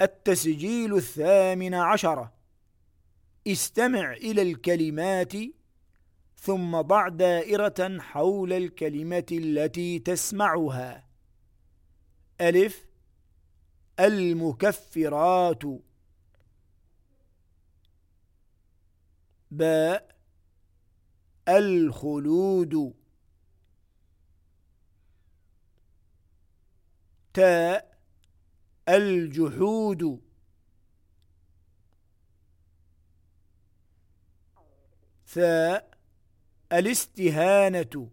التسجيل الثامن عشر. استمع إلى الكلمات ثم ضع دائرة حول الكلمة التي تسمعها. ألف. المكفرات. باء. الخلود. تاء. الجحود. ثاء الاستهانة.